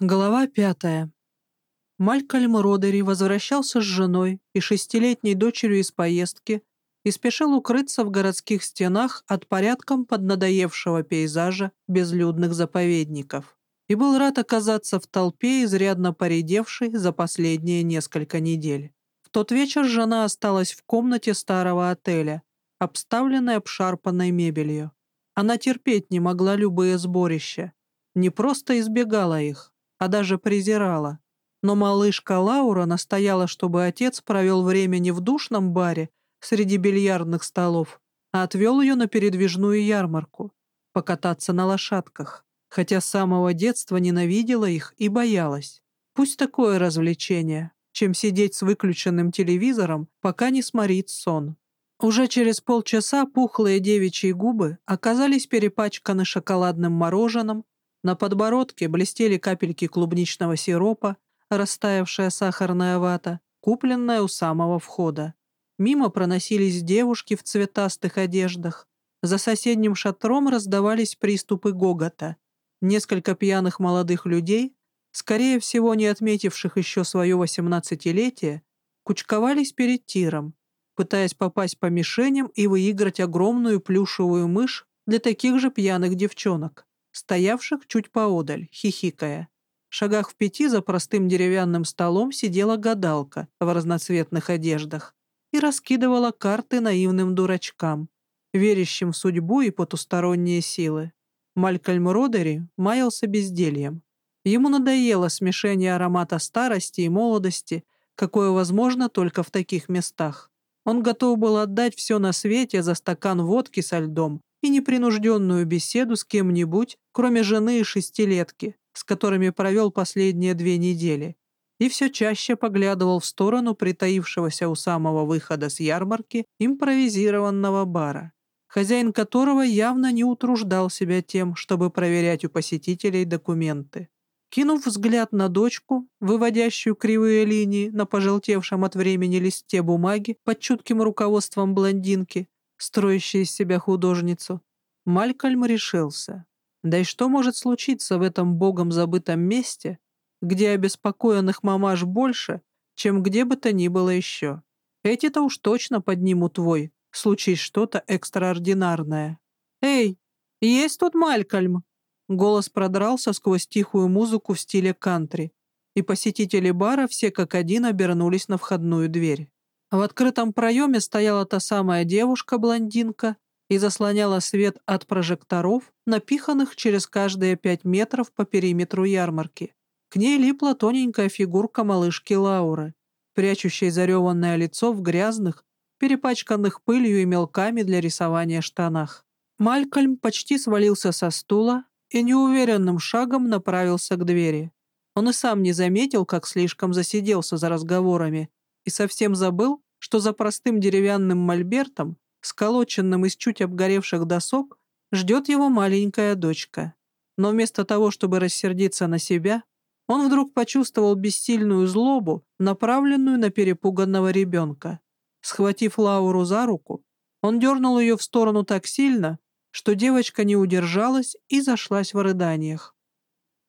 Глава пятая. Малькольм Родери возвращался с женой и шестилетней дочерью из поездки и спешил укрыться в городских стенах от порядком поднадоевшего пейзажа безлюдных заповедников и был рад оказаться в толпе, изрядно поредевшей за последние несколько недель. В тот вечер жена осталась в комнате старого отеля, обставленной обшарпанной мебелью. Она терпеть не могла любые сборища, не просто избегала их, а даже презирала. Но малышка Лаура настояла, чтобы отец провел время не в душном баре среди бильярдных столов, а отвел ее на передвижную ярмарку, покататься на лошадках, хотя с самого детства ненавидела их и боялась. Пусть такое развлечение, чем сидеть с выключенным телевизором, пока не сморит сон. Уже через полчаса пухлые девичьи губы оказались перепачканы шоколадным мороженым на подбородке блестели капельки клубничного сиропа, растаявшая сахарная вата, купленная у самого входа. Мимо проносились девушки в цветастых одеждах. За соседним шатром раздавались приступы гогота. Несколько пьяных молодых людей, скорее всего, не отметивших еще свое восемнадцатилетие, кучковались перед тиром, пытаясь попасть по мишеням и выиграть огромную плюшевую мышь для таких же пьяных девчонок стоявших чуть поодаль, хихикая. В шагах в пяти за простым деревянным столом сидела гадалка в разноцветных одеждах и раскидывала карты наивным дурачкам, верящим в судьбу и потусторонние силы. Малькольм Родери маялся бездельем. Ему надоело смешение аромата старости и молодости, какое возможно только в таких местах. Он готов был отдать все на свете за стакан водки со льдом и непринужденную беседу с кем-нибудь, кроме жены и шестилетки, с которыми провел последние две недели, и все чаще поглядывал в сторону притаившегося у самого выхода с ярмарки импровизированного бара, хозяин которого явно не утруждал себя тем, чтобы проверять у посетителей документы. Кинув взгляд на дочку, выводящую кривые линии на пожелтевшем от времени листе бумаги под чутким руководством блондинки, строящей из себя художницу, Малькольм решился. Да и что может случиться в этом богом забытом месте, где обеспокоенных мамаш больше, чем где бы то ни было еще? Эти-то уж точно поднимут твой, случись что-то экстраординарное. «Эй, есть тут Малькольм?» Голос продрался сквозь тихую музыку в стиле кантри, и посетители бара все как один обернулись на входную дверь. В открытом проеме стояла та самая девушка-блондинка и заслоняла свет от прожекторов, напиханных через каждые пять метров по периметру ярмарки. К ней липла тоненькая фигурка малышки Лауры, прячущей зареванное лицо в грязных, перепачканных пылью и мелками для рисования штанах. Малькольм почти свалился со стула и неуверенным шагом направился к двери. Он и сам не заметил, как слишком засиделся за разговорами, и совсем забыл, что за простым деревянным мольбертом, сколоченным из чуть обгоревших досок, ждет его маленькая дочка. Но вместо того, чтобы рассердиться на себя, он вдруг почувствовал бессильную злобу, направленную на перепуганного ребенка. Схватив Лауру за руку, он дернул ее в сторону так сильно, что девочка не удержалась и зашлась в рыданиях.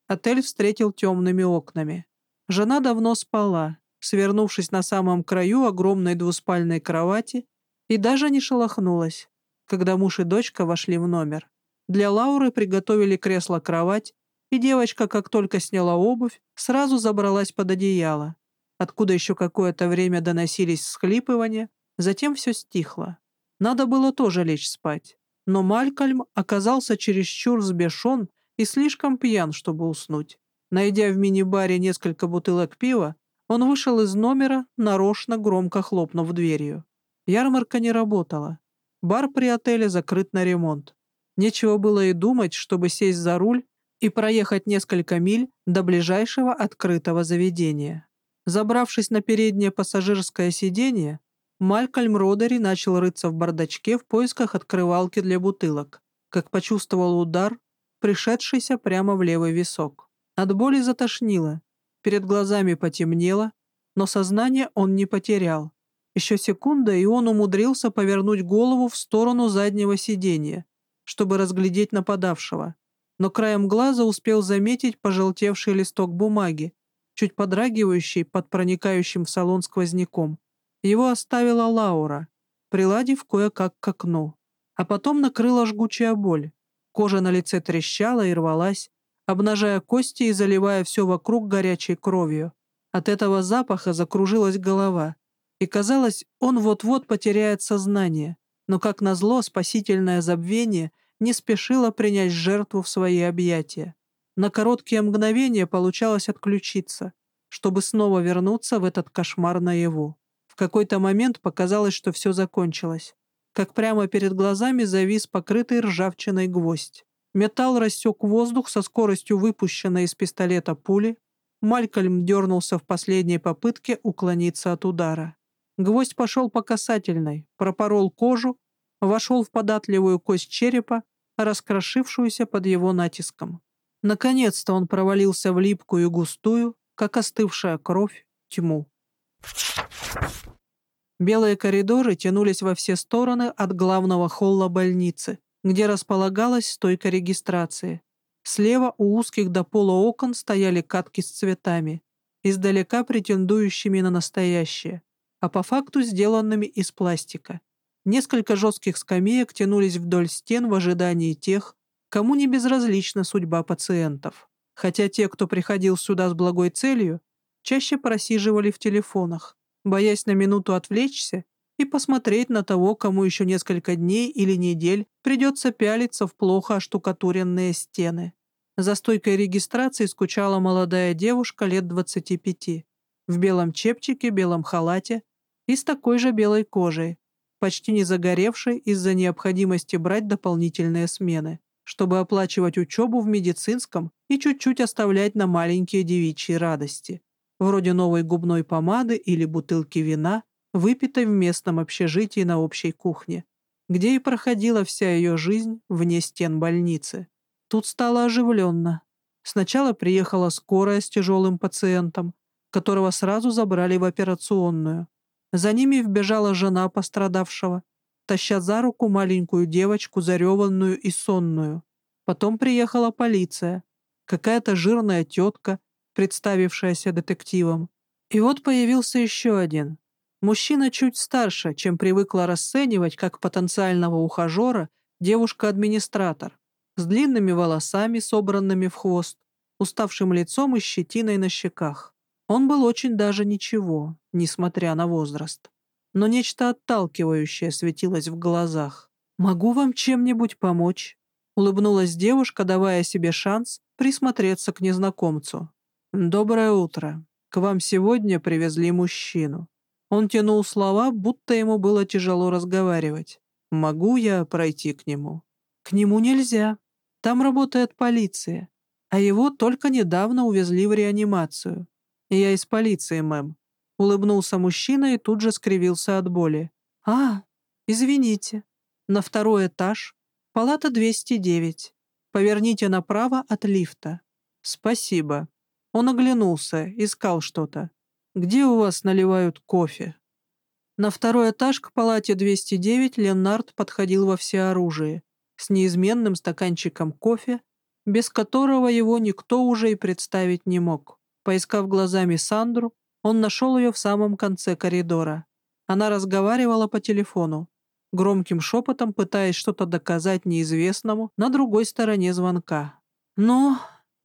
Отель встретил темными окнами. Жена давно спала, свернувшись на самом краю огромной двуспальной кровати, и даже не шелохнулась, когда муж и дочка вошли в номер. Для Лауры приготовили кресло-кровать, и девочка, как только сняла обувь, сразу забралась под одеяло, откуда еще какое-то время доносились всхлипывания, затем все стихло. Надо было тоже лечь спать. Но Малькольм оказался чересчур взбешен и слишком пьян, чтобы уснуть. Найдя в мини-баре несколько бутылок пива, он вышел из номера, нарочно громко хлопнув дверью. Ярмарка не работала. Бар при отеле закрыт на ремонт. Нечего было и думать, чтобы сесть за руль и проехать несколько миль до ближайшего открытого заведения. Забравшись на переднее пассажирское сиденье, Малькольм Родери начал рыться в бардачке в поисках открывалки для бутылок, как почувствовал удар, пришедшийся прямо в левый висок. От боли затошнило, Перед глазами потемнело, но сознание он не потерял. Еще секунда, и он умудрился повернуть голову в сторону заднего сиденья, чтобы разглядеть нападавшего. но краем глаза успел заметить пожелтевший листок бумаги, чуть подрагивающий под проникающим в салон сквозняком. Его оставила Лаура, приладив кое-как к окну. А потом накрыла жгучая боль. Кожа на лице трещала и рвалась, обнажая кости и заливая все вокруг горячей кровью. От этого запаха закружилась голова, и казалось, он вот-вот потеряет сознание, но, как назло, спасительное забвение не спешило принять жертву в свои объятия. На короткие мгновения получалось отключиться, чтобы снова вернуться в этот кошмар наяву. В какой-то момент показалось, что все закончилось. Как прямо перед глазами завис покрытый ржавчиной гвоздь. Металл рассек воздух со скоростью выпущенной из пистолета пули. Малькольм дернулся в последней попытке уклониться от удара. Гвоздь пошел по касательной, пропорол кожу, вошел в податливую кость черепа, раскрошившуюся под его натиском. Наконец-то он провалился в липкую и густую, как остывшая кровь, тьму. Белые коридоры тянулись во все стороны от главного холла больницы, где располагалась стойка регистрации. Слева у узких до пола окон стояли катки с цветами, издалека претендующими на настоящее, а по факту сделанными из пластика. Несколько жестких скамеек тянулись вдоль стен в ожидании тех, кому не безразлична судьба пациентов. Хотя те, кто приходил сюда с благой целью, чаще просиживали в телефонах, боясь на минуту отвлечься и посмотреть на того, кому еще несколько дней или недель придется пялиться в плохо оштукатуренные стены. За стойкой регистрации скучала молодая девушка лет 25, в белом чепчике, белом халате и с такой же белой кожей, почти не загоревшей из-за необходимости брать дополнительные смены чтобы оплачивать учебу в медицинском и чуть-чуть оставлять на маленькие девичьи радости, вроде новой губной помады или бутылки вина, выпитой в местном общежитии на общей кухне, где и проходила вся ее жизнь вне стен больницы. Тут стало оживленно. Сначала приехала скорая с тяжелым пациентом, которого сразу забрали в операционную. За ними вбежала жена пострадавшего, таща за руку маленькую девочку, зареванную и сонную. Потом приехала полиция, какая-то жирная тетка, представившаяся детективом. И вот появился еще один. Мужчина чуть старше, чем привыкла расценивать как потенциального ухажера девушка-администратор, с длинными волосами, собранными в хвост, уставшим лицом и щетиной на щеках. Он был очень даже ничего, несмотря на возраст но нечто отталкивающее светилось в глазах. «Могу вам чем-нибудь помочь?» — улыбнулась девушка, давая себе шанс присмотреться к незнакомцу. «Доброе утро. К вам сегодня привезли мужчину». Он тянул слова, будто ему было тяжело разговаривать. «Могу я пройти к нему?» «К нему нельзя. Там работает полиция. А его только недавно увезли в реанимацию. Я из полиции, мэм. Улыбнулся мужчина и тут же скривился от боли. «А, извините. На второй этаж. Палата 209. Поверните направо от лифта». «Спасибо». Он оглянулся, искал что-то. «Где у вас наливают кофе?» На второй этаж к палате 209 Ленард подходил во всеоружии, с неизменным стаканчиком кофе, без которого его никто уже и представить не мог. Поискав глазами Сандру, он нашел ее в самом конце коридора. Она разговаривала по телефону, громким шепотом пытаясь что-то доказать неизвестному на другой стороне звонка. «Ну,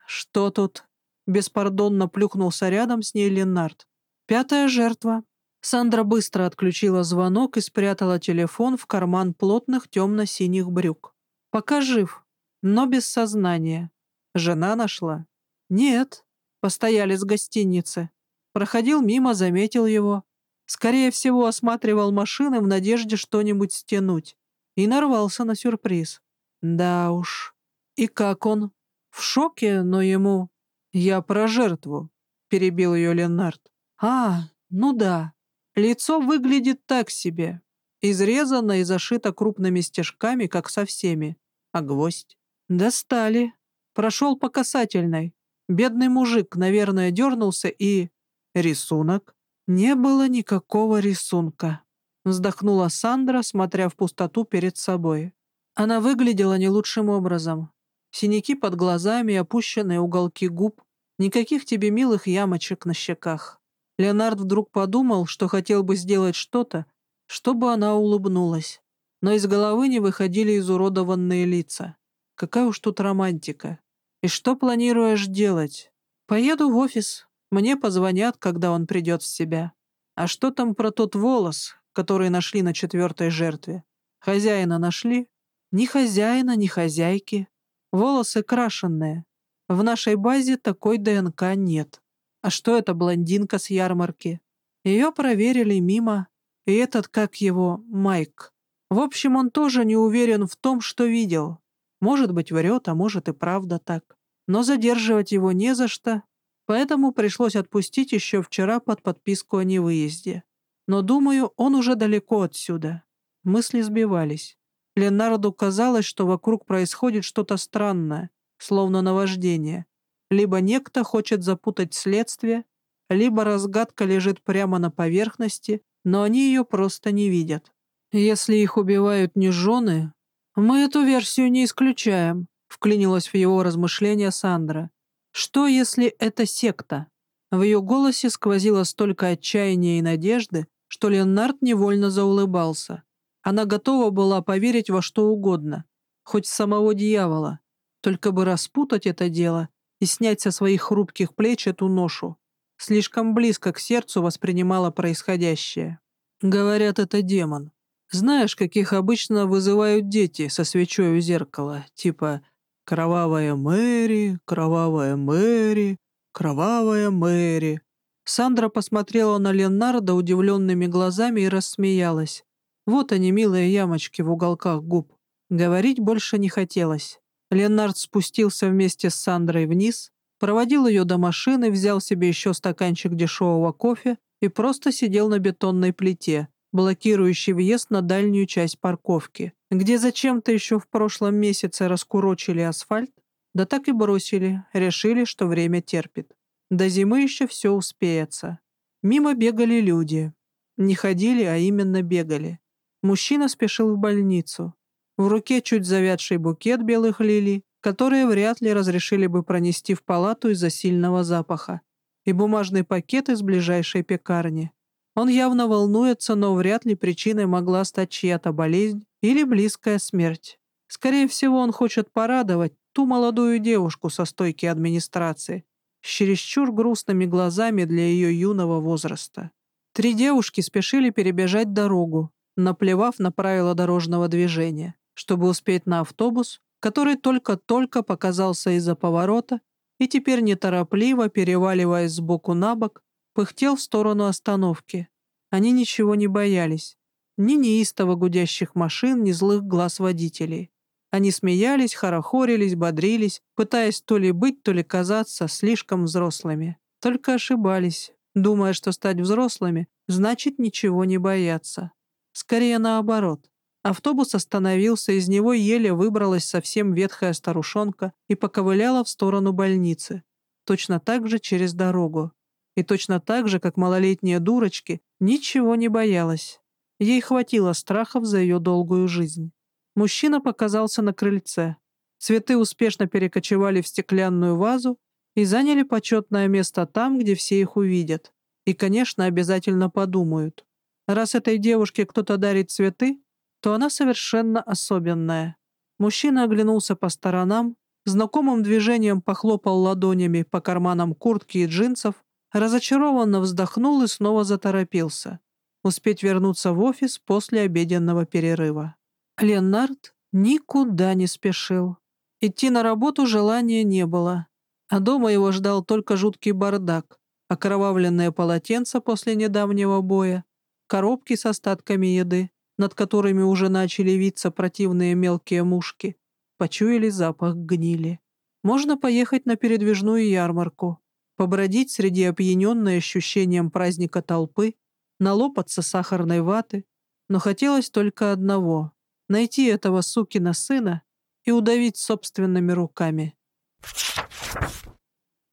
что тут?» Беспардонно плюхнулся рядом с ней Ленард. «Пятая жертва». Сандра быстро отключила звонок и спрятала телефон в карман плотных темно-синих брюк. «Пока жив, но без сознания. Жена нашла?» «Нет», — постояли с гостиницы. Проходил мимо, заметил его. Скорее всего, осматривал машины в надежде что-нибудь стянуть. И нарвался на сюрприз. Да уж. И как он? В шоке, но ему... Я про жертву, перебил ее Ленард. А, ну да. Лицо выглядит так себе. Изрезано и зашито крупными стежками, как со всеми. А гвоздь? Достали. Прошел по касательной. Бедный мужик, наверное, дернулся и... Рисунок? Не было никакого рисунка. Вздохнула Сандра, смотря в пустоту перед собой. Она выглядела не лучшим образом. Синяки под глазами, опущенные уголки губ, никаких тебе милых ямочек на щеках. Леонард вдруг подумал, что хотел бы сделать что-то, чтобы она улыбнулась. Но из головы не выходили изуродованные лица. Какая уж тут романтика. И что планируешь делать? Поеду в офис. Мне позвонят, когда он придет в себя. А что там про тот волос, который нашли на четвертой жертве? Хозяина нашли? Ни хозяина, ни хозяйки. Волосы крашенные. В нашей базе такой ДНК нет. А что это блондинка с ярмарки? Ее проверили мимо. И этот, как его, Майк. В общем, он тоже не уверен в том, что видел. Может быть, врет, а может и правда так. Но задерживать его не за что, поэтому пришлось отпустить еще вчера под подписку о невыезде. Но, думаю, он уже далеко отсюда. Мысли сбивались. Ленарду казалось, что вокруг происходит что-то странное, словно наваждение. Либо некто хочет запутать следствие, либо разгадка лежит прямо на поверхности, но они ее просто не видят. Если их убивают не жены, мы эту версию не исключаем, вклинилась в его размышления Сандра. Что, если это секта? В ее голосе сквозило столько отчаяния и надежды, что Ленард невольно заулыбался. Она готова была поверить во что угодно, хоть самого дьявола, только бы распутать это дело и снять со своих хрупких плеч эту ношу. Слишком близко к сердцу воспринимала происходящее. Говорят, это демон. Знаешь, каких обычно вызывают дети со свечой у зеркала, типа «Кровавая Мэри, кровавая Мэри, кровавая Мэри». Сандра посмотрела на Ленарда удивленными глазами и рассмеялась. Вот они, милые ямочки в уголках губ. Говорить больше не хотелось. Ленард спустился вместе с Сандрой вниз, проводил ее до машины, взял себе еще стаканчик дешевого кофе и просто сидел на бетонной плите, блокирующей въезд на дальнюю часть парковки, где зачем-то еще в прошлом месяце раскурочили асфальт, да так и бросили, решили, что время терпит. До зимы еще все успеется. Мимо бегали люди. Не ходили, а именно бегали. Мужчина спешил в больницу. В руке чуть завядший букет белых лилий, которые вряд ли разрешили бы пронести в палату из-за сильного запаха, и бумажный пакет из ближайшей пекарни. Он явно волнуется, но вряд ли причиной могла стать чья-то болезнь или близкая смерть. Скорее всего, он хочет порадовать ту молодую девушку со стойки администрации, с чересчур грустными глазами для ее юного возраста. Три девушки спешили перебежать дорогу, наплевав на правила дорожного движения, чтобы успеть на автобус, который только-только показался из-за поворота и теперь неторопливо, переваливаясь сбоку на бок, пыхтел в сторону остановки. Они ничего не боялись. Ни неистово гудящих машин, ни злых глаз водителей. Они смеялись, хорохорились, бодрились, пытаясь то ли быть, то ли казаться слишком взрослыми. Только ошибались, думая, что стать взрослыми значит ничего не бояться. Скорее наоборот. Автобус остановился, из него еле выбралась совсем ветхая старушонка и поковыляла в сторону больницы. Точно так же через дорогу. И точно так же, как малолетние дурочки, ничего не боялась. Ей хватило страхов за ее долгую жизнь. Мужчина показался на крыльце. Цветы успешно перекочевали в стеклянную вазу и заняли почетное место там, где все их увидят. И, конечно, обязательно подумают. Раз этой девушке кто-то дарит цветы, то она совершенно особенная. Мужчина оглянулся по сторонам, знакомым движением похлопал ладонями по карманам куртки и джинсов, разочарованно вздохнул и снова заторопился. Успеть вернуться в офис после обеденного перерыва. Ленард никуда не спешил. Идти на работу желания не было, а дома его ждал только жуткий бардак, окровавленное полотенце после недавнего боя, коробки с остатками еды, над которыми уже начали виться противные мелкие мушки, почуяли запах гнили. Можно поехать на передвижную ярмарку, побродить среди опьяненной ощущением праздника толпы, налопаться сахарной ваты, но хотелось только одного — найти этого сукина сына и удавить собственными руками.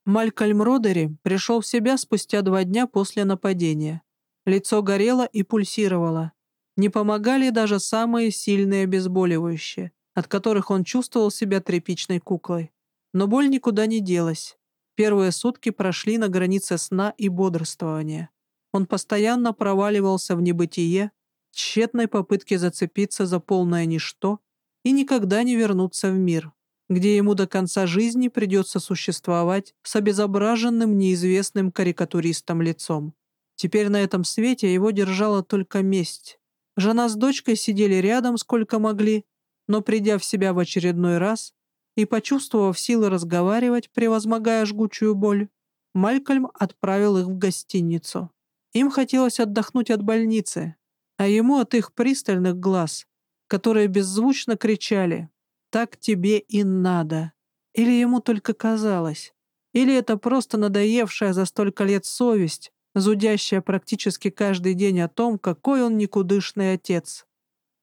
Малькольм Родери пришел в себя спустя два дня после нападения. Лицо горело и пульсировало. Не помогали даже самые сильные обезболивающие. от которых он чувствовал себя тряпичной куклой. Но боль никуда не делась. Первые сутки прошли на границе сна и бодрствования. Он постоянно проваливался в небытие, тщетной попытке зацепиться за полное ничто и никогда не вернуться в мир, где ему до конца жизни придется существовать с обезображенным неизвестным карикатуристом лицом. Теперь на этом свете его держала только месть. Жена с дочкой сидели рядом сколько могли, но придя в себя в очередной раз и почувствовав силы разговаривать, превозмогая жгучую боль, Малькольм отправил их в гостиницу. Им хотелось отдохнуть от больницы, а ему от их пристальных глаз, которые беззвучно кричали «Так тебе и надо». Или ему только казалось. Или это просто надоевшая за столько лет совесть, зудящая практически каждый день о том, какой он никудышный отец.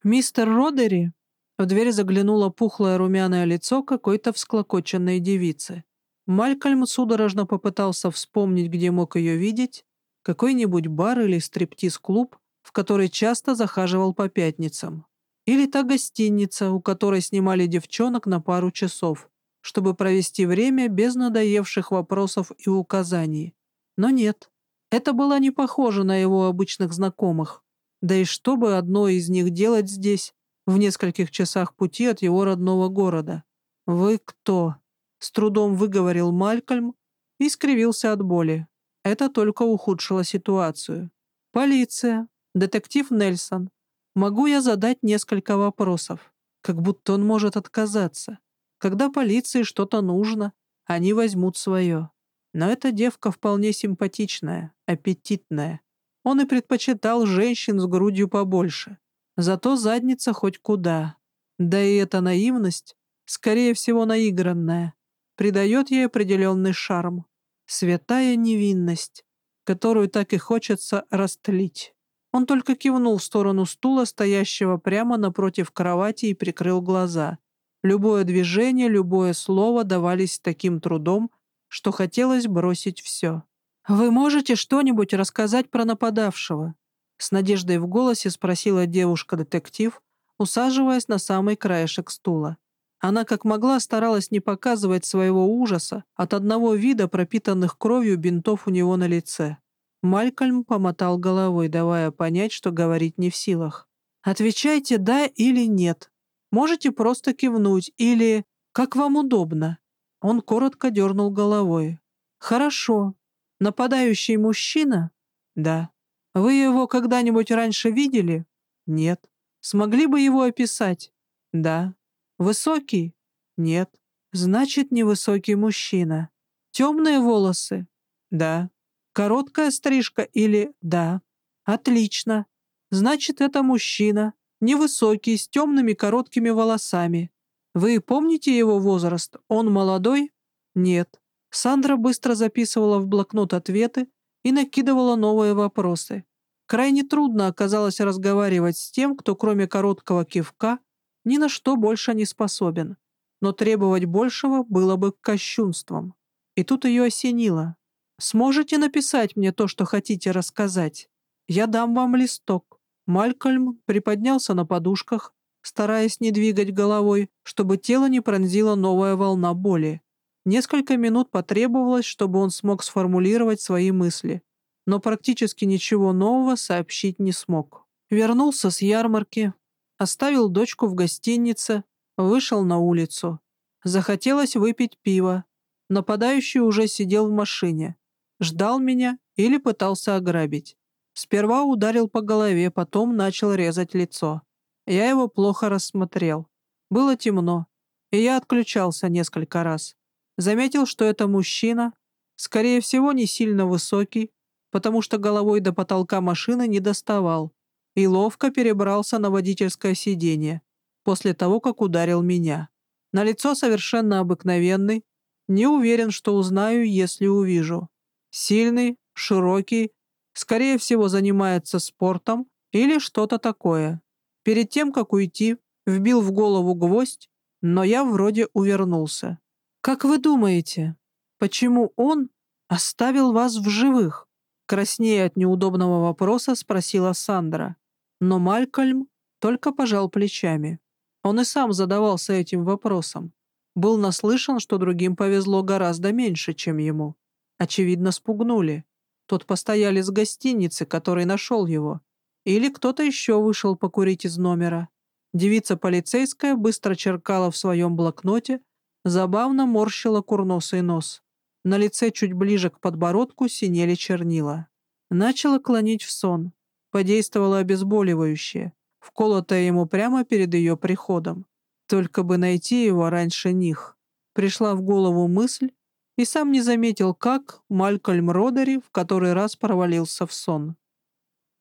«Мистер Родери?» В дверь заглянуло пухлое румяное лицо какой-то всклокоченной девицы. Малькольм судорожно попытался вспомнить, где мог ее видеть, какой-нибудь бар или стриптиз-клуб, в который часто захаживал по пятницам. Или та гостиница, у которой снимали девчонок на пару часов, чтобы провести время без надоевших вопросов и указаний. Но нет, это было не похоже на его обычных знакомых. Да и что бы одно из них делать здесь, в нескольких часах пути от его родного города? «Вы кто?» — с трудом выговорил Малькольм и скривился от боли. Это только ухудшило ситуацию. «Полиция. Детектив Нельсон. Могу я задать несколько вопросов?» Как будто он может отказаться. Когда полиции что-то нужно, они возьмут свое. Но эта девка вполне симпатичная, аппетитная. Он и предпочитал женщин с грудью побольше. Зато задница хоть куда. Да и эта наивность, скорее всего наигранная, придает ей определенный шарм. Святая невинность, которую так и хочется растлить. Он только кивнул в сторону стула, стоящего прямо напротив кровати, и прикрыл глаза. Любое движение, любое слово давались с таким трудом, что хотелось бросить все. «Вы можете что-нибудь рассказать про нападавшего?» С надеждой в голосе спросила девушка-детектив, усаживаясь на самый краешек стула. Она как могла старалась не показывать своего ужаса от одного вида пропитанных кровью бинтов у него на лице. Малькольм помотал головой, давая понять, что говорить не в силах. «Отвечайте «да» или «нет». Можете просто кивнуть или «как вам удобно». Он коротко дернул головой. «Хорошо. Нападающий мужчина?» «Да». «Вы его когда-нибудь раньше видели?» «Нет». «Смогли бы его описать?» «Да». «Высокий?» «Нет». «Значит, невысокий мужчина». «Темные волосы?» «Да». «Короткая стрижка или...» «Да». «Отлично. Значит, это мужчина. Невысокий, с темными короткими волосами. Вы помните его возраст? Он молодой? Нет. Сандра быстро записывала в блокнот ответы и накидывала новые вопросы. Крайне трудно оказалось разговаривать с тем, кто кроме короткого кивка ни на что больше не способен. Но требовать большего было бы кощунством. И тут ее осенило. «Сможете написать мне то, что хотите рассказать? Я дам вам листок». Малькольм приподнялся на подушках, стараясь не двигать головой, чтобы тело не пронзила новая волна боли. Несколько минут потребовалось, чтобы он смог сформулировать свои мысли, но практически ничего нового сообщить не смог. Вернулся с ярмарки, оставил дочку в гостинице, вышел на улицу. Захотелось выпить пиво. Нападающий уже сидел в машине. Ждал меня или пытался ограбить. Сперва ударил по голове, потом начал резать лицо. Я его плохо рассмотрел. Было темно, и я отключался несколько раз. Заметил, что это мужчина, скорее всего, не сильно высокий, потому что головой до потолка машины не доставал, и ловко перебрался на водительское сиденье после того, как ударил меня. На лицо совершенно обыкновенный, не уверен, что узнаю, если увижу. Сильный, широкий, скорее всего, занимается спортом или что-то такое. Перед тем, как уйти, вбил в голову гвоздь, но я вроде увернулся. «Как вы думаете, почему он оставил вас в живых?» Краснея от неудобного вопроса, спросила Сандра. Но Малькольм только пожал плечами. Он и сам задавался этим вопросом. Был наслышан, что другим повезло гораздо меньше, чем ему. Очевидно, спугнули. Тот постоялец гостиницы, который нашел его. Или кто-то еще вышел покурить из номера. Девица полицейская быстро черкала в своем блокноте, забавно морщила курносый нос. На лице чуть ближе к подбородку синели чернила. Начала клонить в сон. Подействовало обезболивающее, вколотое ему прямо перед ее приходом. Только бы найти его раньше них. Пришла в голову мысль, и сам не заметил, как Малькольм Родери в который раз провалился в сон.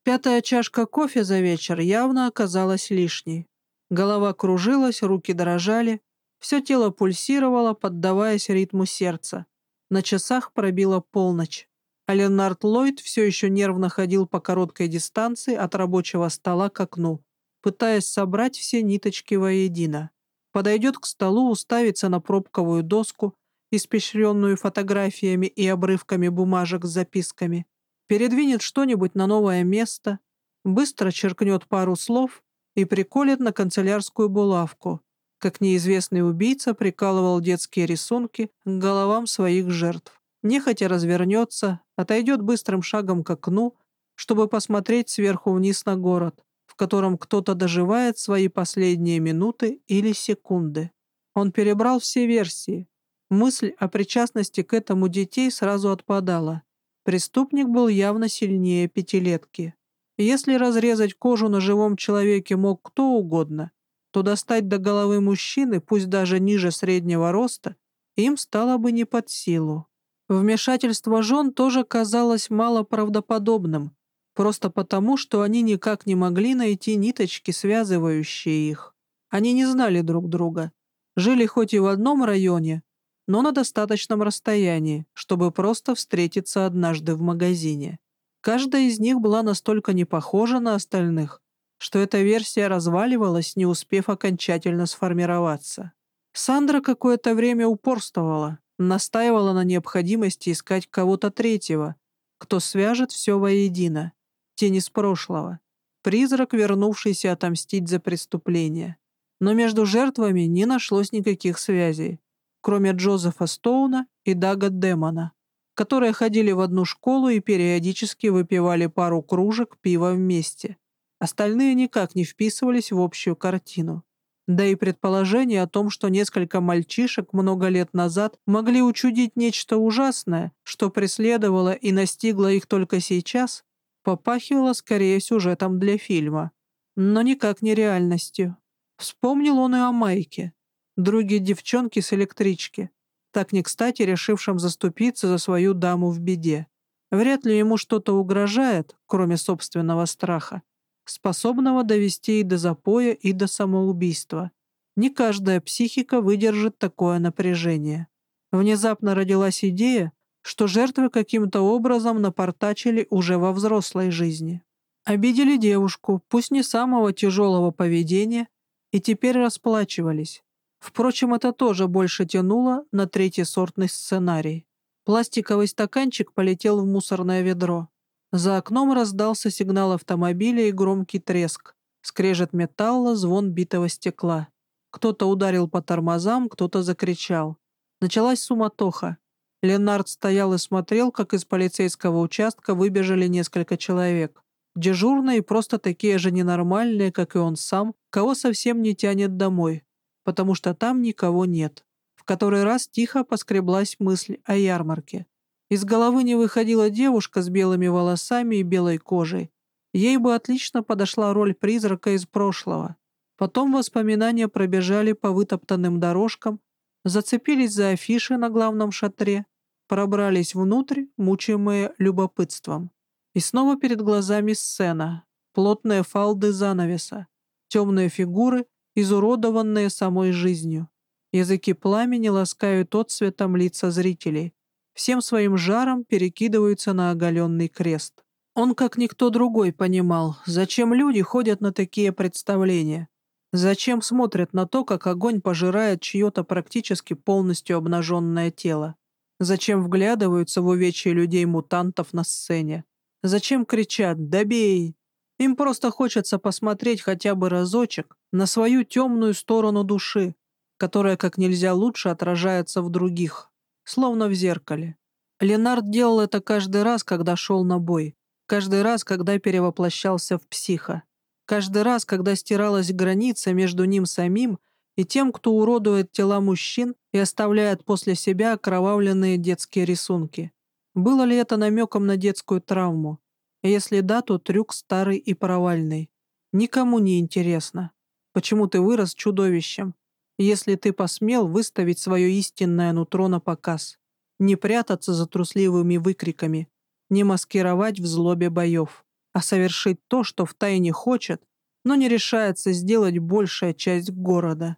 Пятая чашка кофе за вечер явно оказалась лишней. Голова кружилась, руки дрожали, все тело пульсировало, поддаваясь ритму сердца. На часах пробила полночь. А Ленард Ллойд все еще нервно ходил по короткой дистанции от рабочего стола к окну, пытаясь собрать все ниточки воедино. Подойдет к столу, уставится на пробковую доску, испещренную фотографиями и обрывками бумажек с записками, передвинет что-нибудь на новое место, быстро черкнет пару слов и приколет на канцелярскую булавку, как неизвестный убийца прикалывал детские рисунки к головам своих жертв. Нехотя развернется, отойдет быстрым шагом к окну, чтобы посмотреть сверху вниз на город, в котором кто-то доживает свои последние минуты или секунды. Он перебрал все версии. Мысль о причастности к этому детей сразу отпадала. Преступник был явно сильнее пятилетки. Если разрезать кожу на живом человеке мог кто угодно, то достать до головы мужчины, пусть даже ниже среднего роста, им стало бы не под силу. Вмешательство жен тоже казалось малоправдоподобным, просто потому, что они никак не могли найти ниточки, связывающие их. Они не знали друг друга, жили хоть и в одном районе, но на достаточном расстоянии, чтобы просто встретиться однажды в магазине. Каждая из них была настолько не похожа на остальных, что эта версия разваливалась, не успев окончательно сформироваться. Сандра какое-то время упорствовала, настаивала на необходимости искать кого-то третьего, кто свяжет все воедино, тень из прошлого, призрак, вернувшийся отомстить за преступление. Но между жертвами не нашлось никаких связей, кроме Джозефа Стоуна и Дага Демона, которые ходили в одну школу и периодически выпивали пару кружек пива вместе. Остальные никак не вписывались в общую картину. Да и предположение о том, что несколько мальчишек много лет назад могли учудить нечто ужасное, что преследовало и настигло их только сейчас, попахивало скорее сюжетом для фильма. Но никак не реальностью. Вспомнил он и о Майке, друге девчонки с электрички, так не кстати решившем заступиться за свою даму в беде. Вряд ли ему что-то угрожает, кроме собственного страха способного довести и до запоя, и до самоубийства. Не каждая психика выдержит такое напряжение. Внезапно родилась идея, что жертвы каким-то образом напортачили уже во взрослой жизни. Обидели девушку, пусть не самого тяжелого поведения, и теперь расплачивались. Впрочем, это тоже больше тянуло на третий сортный сценарий. Пластиковый стаканчик полетел в мусорное ведро. За окном раздался сигнал автомобиля и громкий треск. Скрежет металла, звон битого стекла. Кто-то ударил по тормозам, кто-то закричал. Началась суматоха. Ленард стоял и смотрел, как из полицейского участка выбежали несколько человек. Дежурные просто такие же ненормальные, как и он сам, кого совсем не тянет домой, потому что там никого нет. В который раз тихо поскреблась мысль о ярмарке. Из головы не выходила девушка с белыми волосами и белой кожей. Ей бы отлично подошла роль призрака из прошлого. Потом воспоминания пробежали по вытоптанным дорожкам, зацепились за афиши на главном шатре, пробрались внутрь, мучаемые любопытством. И снова перед глазами сцена, плотные фалды занавеса, темные фигуры, изуродованные самой жизнью. Языки пламени ласкают отцветом лица зрителей всем своим жаром перекидываются на оголенный крест. Он, как никто другой, понимал, зачем люди ходят на такие представления. Зачем смотрят на то, как огонь пожирает чье-то практически полностью обнаженное тело? Зачем вглядываются в увечья людей-мутантов на сцене? Зачем кричат «Добей!»? Им просто хочется посмотреть хотя бы разочек, на свою темную сторону души, которая как нельзя лучше отражается в других, словно в зеркале. Ленард делал это каждый раз, когда шел на бой, каждый раз, когда перевоплощался в психа, каждый раз, когда стиралась граница между ним самим и тем, кто уродует тела мужчин и оставляет после себя окровавленные детские рисунки. Было ли это намеком на детскую травму? Если да, то трюк старый и провальный. Никому не интересно. Почему ты вырос чудовищем? Если ты посмел выставить свое истинное нутро на показ. Не прятаться за трусливыми выкриками, не маскировать в злобе боев, а совершить то, что втайне хочет, но не решается сделать большая часть города.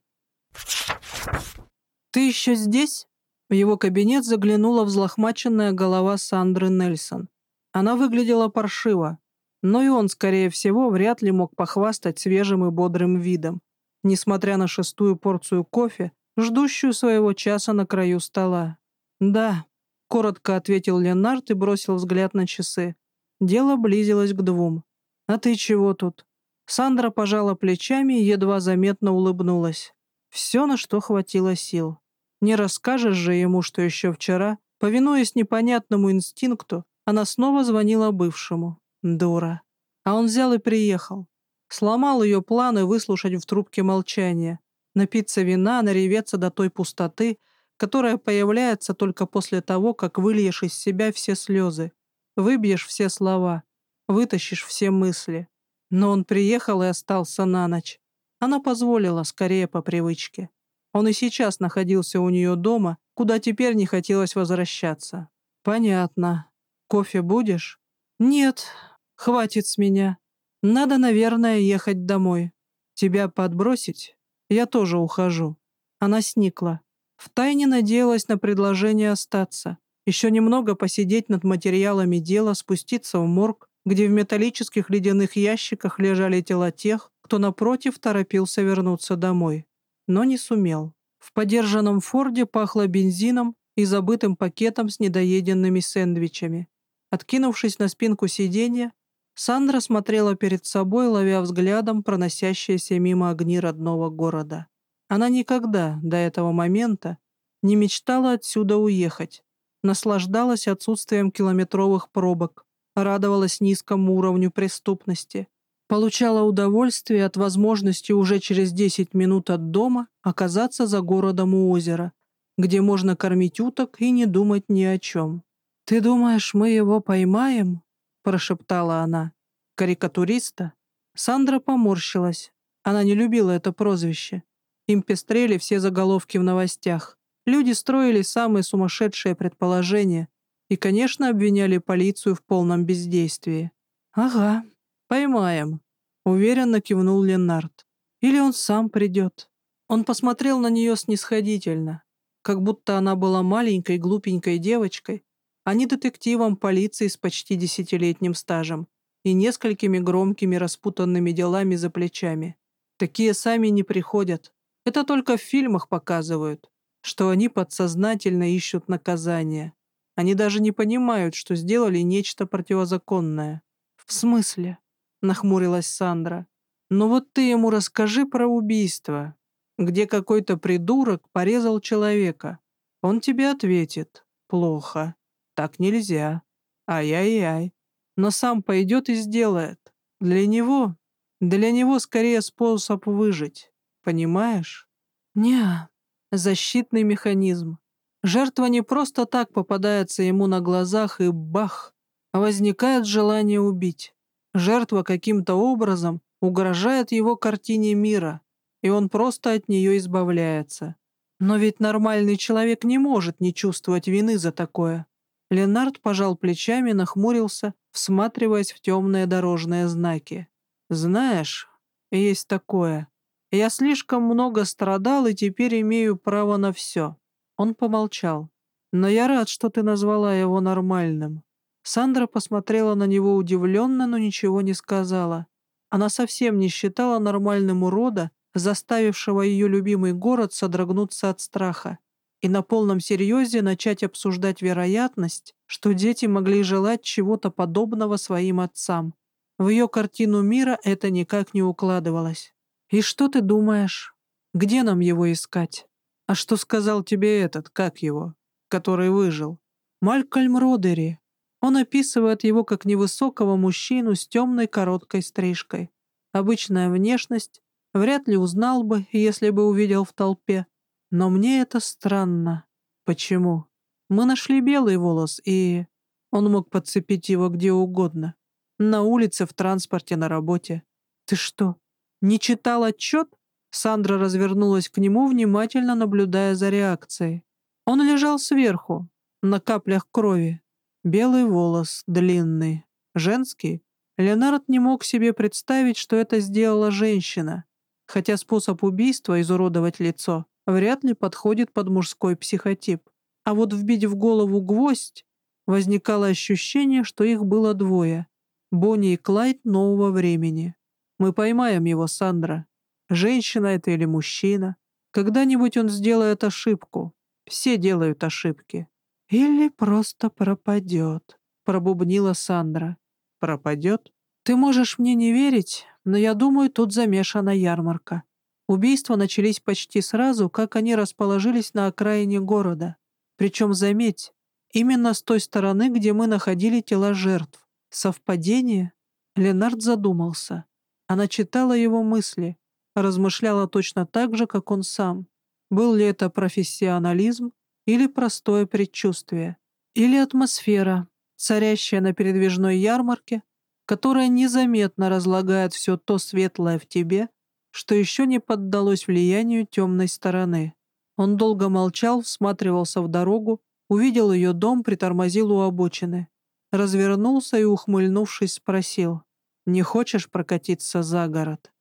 «Ты еще здесь?» В его кабинет заглянула взлохмаченная голова Сандры Нельсон. Она выглядела паршиво, но и он, скорее всего, вряд ли мог похвастать свежим и бодрым видом, несмотря на шестую порцию кофе, ждущую своего часа на краю стола. «Да», — коротко ответил Ленард и бросил взгляд на часы. Дело близилось к двум. «А ты чего тут?» Сандра пожала плечами и едва заметно улыбнулась. Все, на что хватило сил. Не расскажешь же ему, что еще вчера, повинуясь непонятному инстинкту, она снова звонила бывшему. Дура. А он взял и приехал. Сломал ее планы выслушать в трубке молчания, напиться вина, нареветься до той пустоты, которая появляется только после того, как выльешь из себя все слезы, выбьешь все слова, вытащишь все мысли. Но он приехал и остался на ночь. Она позволила, скорее по привычке. Он и сейчас находился у нее дома, куда теперь не хотелось возвращаться. «Понятно. Кофе будешь?» «Нет. Хватит с меня. Надо, наверное, ехать домой. Тебя подбросить? Я тоже ухожу». Она сникла. Втайне надеялась на предложение остаться. Еще немного посидеть над материалами дела, спуститься в морг, где в металлических ледяных ящиках лежали тела тех, кто напротив торопился вернуться домой, но не сумел. В подержанном форде пахло бензином и забытым пакетом с недоеденными сэндвичами. Откинувшись на спинку сиденья, Сандра смотрела перед собой, ловя взглядом проносящиеся мимо огни родного города. Она никогда до этого момента не мечтала отсюда уехать, наслаждалась отсутствием километровых пробок, радовалась низкому уровню преступности, Получала удовольствие от возможности уже через 10 минут от дома оказаться за городом у озера, где можно кормить уток и не думать ни о чем. «Ты думаешь, мы его поймаем?» — прошептала она. «Карикатуриста?» Сандра поморщилась. Она не любила это прозвище. Им пестрели все заголовки в новостях. Люди строили самые сумасшедшие предположения и, конечно, обвиняли полицию в полном бездействии. «Ага, «Поймаем», — уверенно кивнул Ленард. «Или он сам придет». Он посмотрел на нее снисходительно, как будто она была маленькой глупенькой девочкой, не детективом полиции с почти десятилетним стажем и несколькими громкими распутанными делами за плечами. Такие сами не приходят. Это только в фильмах показывают, что они подсознательно ищут наказания. Они даже не понимают, что сделали нечто противозаконное. В смысле? — нахмурилась Сандра. «Ну вот ты ему расскажи про убийство, где какой-то придурок порезал человека. Он тебе ответит. Плохо. Так нельзя. Ай-яй-яй. Но сам пойдет и сделает. Для него... Для него скорее способ выжить. Понимаешь? Не, защитный механизм. Жертва не просто так попадается ему на глазах и бах, возникает желание убить. Жертва каким-то образом угрожает его картине мира, и он просто от нее избавляется. Но ведь нормальный человек не может не чувствовать вины за такое. Ленард пожал плечами, нахмурился, всматриваясь в темные дорожные знаки. «Знаешь, есть такое. Я слишком много страдал и теперь имею право на все». Он помолчал. «Но я рад, что ты назвала его нормальным. Сандра посмотрела на него удивленно, но ничего не сказала. Она совсем не считала нормальным урода, заставившего ее любимый город содрогнуться от страха, и на полном серьезе начать обсуждать вероятность, что дети могли желать чего-то подобного своим отцам. В ее картину мира это никак не укладывалось. «И что ты думаешь? Где нам его искать? А что сказал тебе этот, как его, который выжил? Малькольм Родери. Он описывает его как невысокого мужчину с темной короткой стрижкой. Обычная внешность, вряд ли узнал бы, если бы увидел в толпе. Но мне это странно. Почему? Мы нашли белый волос, и... Он мог подцепить его где угодно. На улице, в транспорте, на работе. Ты что, не читал отчет? Сандра развернулась к нему, внимательно наблюдая за реакцией. Он лежал сверху, на каплях крови. Белый волос, длинный, женский. Леонард не мог себе представить, что это сделала женщина, хотя способ убийства изуродовать лицо вряд ли подходит под мужской психотип. А вот вбить в голову гвоздь возникало ощущение, что их было двое. Бонни и Клайд нового времени. Мы поймаем его, Сандра. Женщина это или мужчина. Когда-нибудь он сделает ошибку. Все делают ошибки. «Или просто пропадет», — пробубнила Сандра. «Пропадет? Ты можешь мне не верить, но я думаю, тут замешана ярмарка. Убийства начались почти сразу, как они расположились на окраине города. Причем, заметь, именно с той стороны, где мы находили тела жертв. Совпадение?» Ленард задумался. Она читала его мысли, размышляла точно так же, как он сам. Был ли это профессионализм или простое предчувствие, или атмосфера, царящая на передвижной ярмарке, которая незаметно разлагает все то светлое в тебе, что еще не поддалось влиянию темной стороны. Он долго молчал, всматривался в дорогу, увидел ее дом, притормозил у обочины. Развернулся и, ухмыльнувшись, спросил, «Не хочешь прокатиться за город?»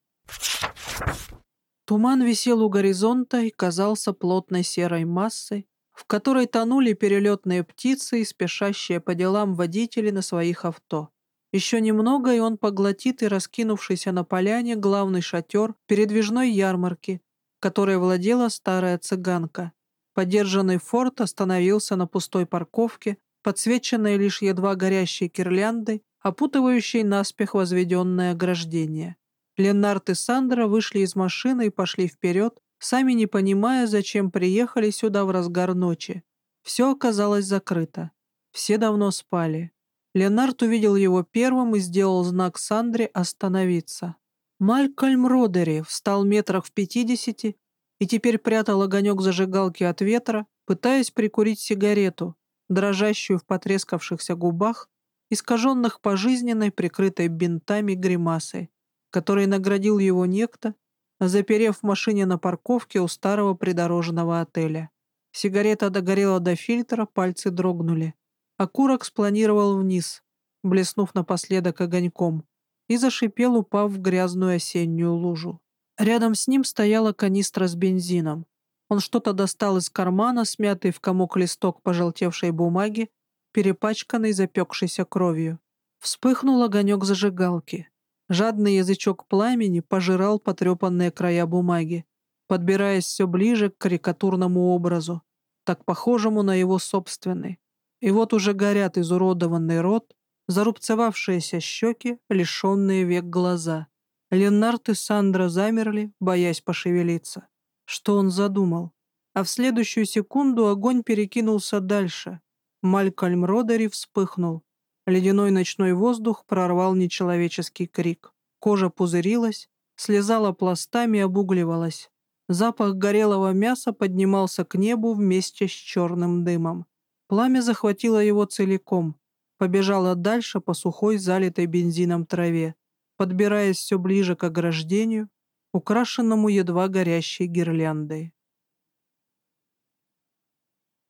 Туман висел у горизонта и казался плотной серой массой, в которой тонули перелетные птицы и спешащие по делам водители на своих авто. Еще немного, и он поглотит и раскинувшийся на поляне главный шатер передвижной ярмарки, которой владела старая цыганка. Подержанный форт остановился на пустой парковке, подсвеченной лишь едва горящей кирляндой, опутывающей наспех возведенное ограждение. Ленард и Сандра вышли из машины и пошли вперед, сами не понимая, зачем приехали сюда в разгар ночи. Все оказалось закрыто. Все давно спали. Леонард увидел его первым и сделал знак Сандре остановиться. Малькольм Родери встал метрах в пятидесяти и теперь прятал огонек зажигалки от ветра, пытаясь прикурить сигарету, дрожащую в потрескавшихся губах, искаженных пожизненной, прикрытой бинтами гримасой, которой наградил его некто, заперев в машине на парковке у старого придорожного отеля. Сигарета догорела до фильтра, пальцы дрогнули. Окурок спланировал вниз, блеснув напоследок огоньком, и зашипел, упав в грязную осеннюю лужу. Рядом с ним стояла канистра с бензином. Он что-то достал из кармана, смятый в комок листок пожелтевшей бумаги, перепачканный запекшейся кровью. Вспыхнул огонек зажигалки. Жадный язычок пламени пожирал потрепанные края бумаги, подбираясь все ближе к карикатурному образу, так похожему на его собственный. И вот уже горят изуродованный рот, зарубцевавшиеся щеки, лишенные век глаза. Ленард и Сандра замерли, боясь пошевелиться. Что он задумал? А в следующую секунду огонь перекинулся дальше. Малькольм Родери вспыхнул. Ледяной ночной воздух прорвал нечеловеческий крик. Кожа пузырилась, слезала пластами обугливалась. Запах горелого мяса поднимался к небу вместе с черным дымом. Пламя захватило его целиком, побежало дальше по сухой, залитой бензином траве, подбираясь все ближе к ограждению, украшенному едва горящей гирляндой.